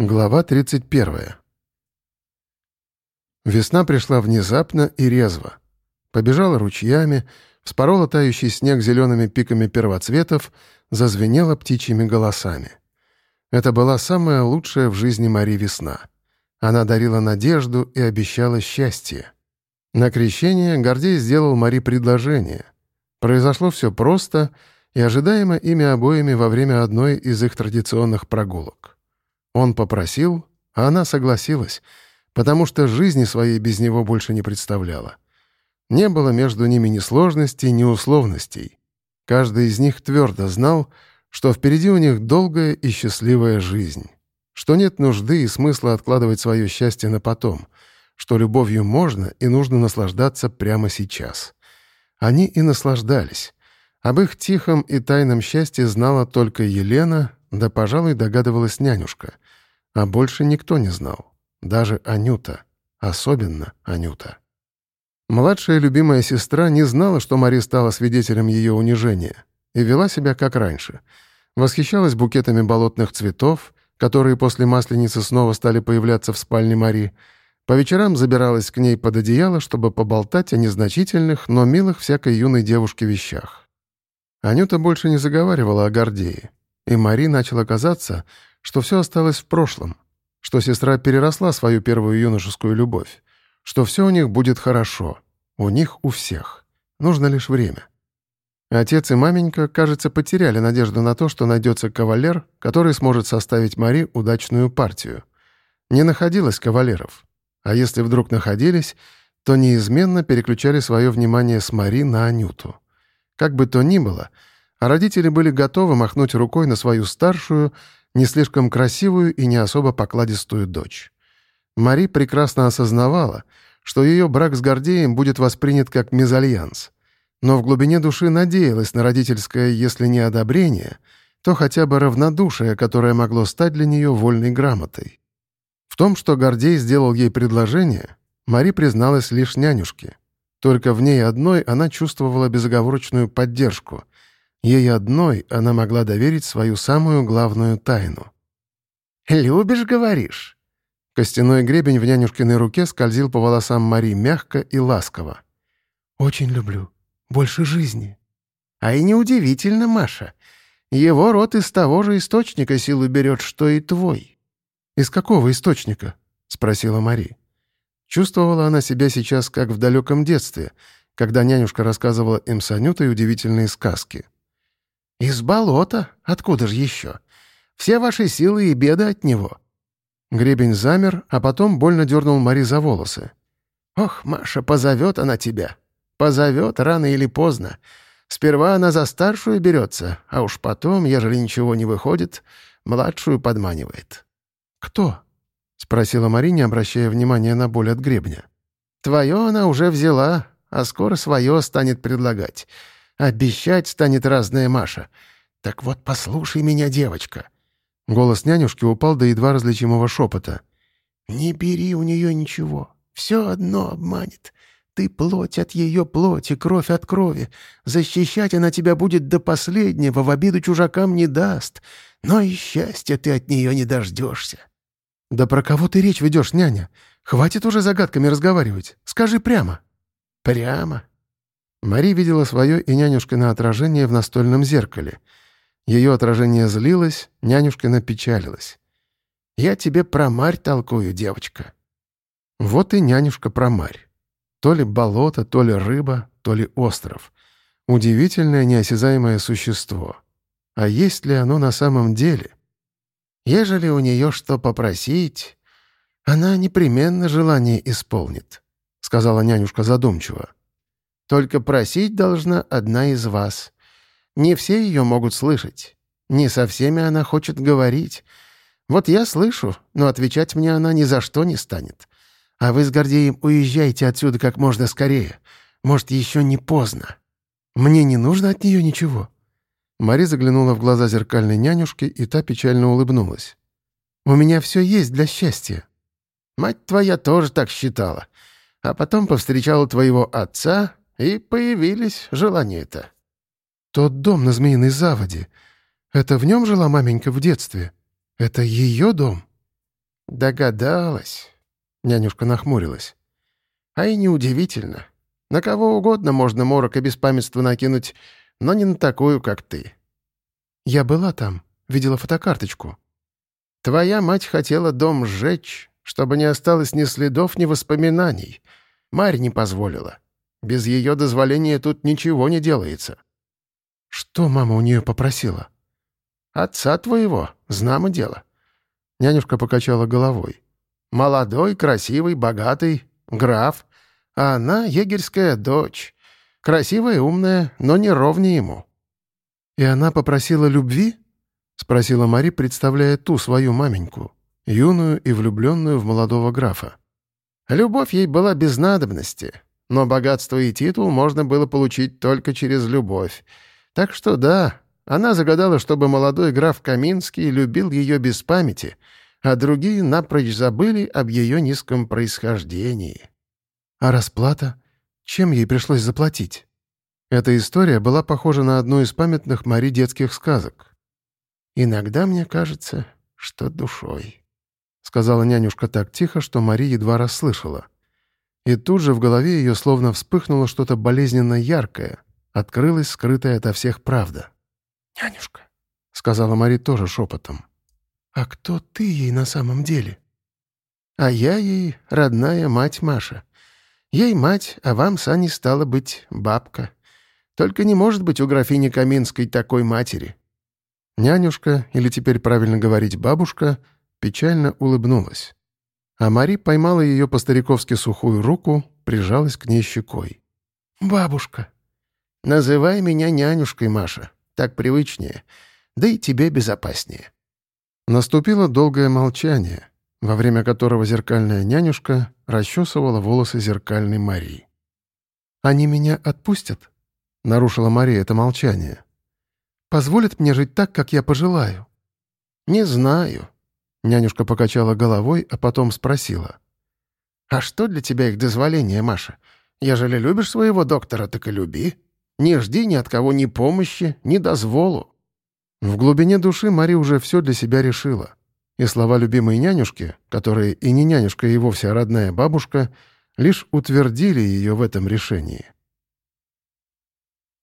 Глава 31. Весна пришла внезапно и резво. Побежала ручьями, вспорола тающий снег зелеными пиками первоцветов, зазвенела птичьими голосами. Это была самая лучшая в жизни Мари весна. Она дарила надежду и обещала счастье. На крещение Гордей сделал Мари предложение. Произошло все просто и ожидаемо ими обоими во время одной из их традиционных прогулок. Он попросил, а она согласилась, потому что жизни своей без него больше не представляла. Не было между ними ни сложностей, ни условностей. Каждый из них твердо знал, что впереди у них долгая и счастливая жизнь, что нет нужды и смысла откладывать свое счастье на потом, что любовью можно и нужно наслаждаться прямо сейчас. Они и наслаждались. Об их тихом и тайном счастье знала только Елена, да, пожалуй, догадывалась нянюшка — а больше никто не знал. Даже Анюта. Особенно Анюта. Младшая любимая сестра не знала, что Мари стала свидетелем ее унижения, и вела себя как раньше. Восхищалась букетами болотных цветов, которые после Масленицы снова стали появляться в спальне Мари. По вечерам забиралась к ней под одеяло, чтобы поболтать о незначительных, но милых всякой юной девушке вещах. Анюта больше не заговаривала о Гордее, и Мари начала казаться, что все осталось в прошлом, что сестра переросла свою первую юношескую любовь, что все у них будет хорошо, у них у всех. Нужно лишь время. Отец и маменька, кажется, потеряли надежду на то, что найдется кавалер, который сможет составить Мари удачную партию. Не находилось кавалеров. А если вдруг находились, то неизменно переключали свое внимание с Мари на Анюту. Как бы то ни было, а родители были готовы махнуть рукой на свою старшую не слишком красивую и не особо покладистую дочь. Мари прекрасно осознавала, что ее брак с Гордеем будет воспринят как мезальянс, но в глубине души надеялась на родительское, если не одобрение, то хотя бы равнодушие, которое могло стать для нее вольной грамотой. В том, что Гордей сделал ей предложение, Мари призналась лишь нянюшке. Только в ней одной она чувствовала безоговорочную поддержку — Ей одной она могла доверить свою самую главную тайну. «Любишь, говоришь?» Костяной гребень в нянюшкиной руке скользил по волосам Мари мягко и ласково. «Очень люблю. Больше жизни». «А и неудивительно, Маша. Его род из того же источника силу берет, что и твой». «Из какого источника?» — спросила Мари. Чувствовала она себя сейчас как в далеком детстве, когда нянюшка рассказывала им с Анютой удивительные сказки. «Из болота? Откуда же еще? Все ваши силы и беды от него». Гребень замер, а потом больно дернул Мари за волосы. «Ох, Маша, позовет она тебя. Позовет рано или поздно. Сперва она за старшую берется, а уж потом, ежели ничего не выходит, младшую подманивает». «Кто?» — спросила Мари, не обращая внимания на боль от гребня. «Твое она уже взяла, а скоро свое станет предлагать. Обещать станет разная Маша. Так вот, послушай меня, девочка». Голос нянюшки упал до едва различимого шепота. «Не бери у нее ничего. Все одно обманет. Ты плоть от ее плоти, кровь от крови. Защищать она тебя будет до последнего, в обиду чужакам не даст. Но и счастья ты от нее не дождешься». «Да про кого ты речь ведешь, няня? Хватит уже загадками разговаривать. Скажи прямо». «Прямо. Мари видела свое и нянюшкино отражение в настольном зеркале. Ее отражение злилось, нянюшкина печалилась. «Я тебе про Марь толкую, девочка». Вот и нянюшка про Марь. То ли болото, то ли рыба, то ли остров. Удивительное неосязаемое существо. А есть ли оно на самом деле? Ежели у нее что попросить, она непременно желание исполнит, — сказала нянюшка задумчиво. Только просить должна одна из вас. Не все ее могут слышать. Не со всеми она хочет говорить. Вот я слышу, но отвечать мне она ни за что не станет. А вы с Гордеем уезжайте отсюда как можно скорее. Может, еще не поздно. Мне не нужно от нее ничего». Мари заглянула в глаза зеркальной нянюшки, и та печально улыбнулась. «У меня все есть для счастья». «Мать твоя тоже так считала. А потом повстречала твоего отца, и появились желания-то. Тот дом на Змеиной заводе. Это в нем жила маменька в детстве? Это ее дом? «Догадалась», — нянюшка нахмурилась. «А и неудивительно. На кого угодно можно морок и беспамятство накинуть, но не на такую, как ты». «Я была там, видела фотокарточку». «Твоя мать хотела дом сжечь, чтобы не осталось ни следов, ни воспоминаний. Марь не позволила. Без ее дозволения тут ничего не делается». «Что мама у нее попросила?» «Отца твоего, знамо дело». Нянюшка покачала головой. «Молодой, красивый, богатый, граф, а она егерская дочь. Красивая, умная, но не ровнее ему». «И она попросила любви?» — спросила Мари, представляя ту свою маменьку, юную и влюбленную в молодого графа. «Любовь ей была без надобности, но богатство и титул можно было получить только через любовь. Так что да, она загадала, чтобы молодой граф Каминский любил ее без памяти, а другие напрочь забыли об ее низком происхождении. А расплата? Чем ей пришлось заплатить? Эта история была похожа на одну из памятных Мари детских сказок. «Иногда мне кажется, что душой», — сказала нянюшка так тихо, что Мари едва расслышала. И тут же в голове ее словно вспыхнуло что-то болезненно яркое, открылась скрытая ото всех правда. «Нянюшка», — сказала Мари тоже шепотом. «А кто ты ей на самом деле?» «А я ей родная мать Маша. Ей мать, а вам, Сани, стала быть бабка. Только не может быть у графини Каминской такой матери». Нянюшка, или теперь правильно говорить бабушка, печально улыбнулась. А Мари поймала ее по-стариковски сухую руку, прижалась к ней щекой. «Бабушка!» «Называй меня нянюшкой, Маша. Так привычнее. Да и тебе безопаснее». Наступило долгое молчание, во время которого зеркальная нянюшка расчесывала волосы зеркальной Марии. «Они меня отпустят?» — нарушила Мария это молчание. «Позволят мне жить так, как я пожелаю?» «Не знаю», — нянюшка покачала головой, а потом спросила. «А что для тебя их дозволение, Маша? Ежели любишь своего доктора, так и люби». Не жди ни от кого ни помощи, ни дозволу». В глубине души Мари уже все для себя решила. И слова любимой нянюшки, которые и не нянюшка и вовсе, родная бабушка, лишь утвердили ее в этом решении.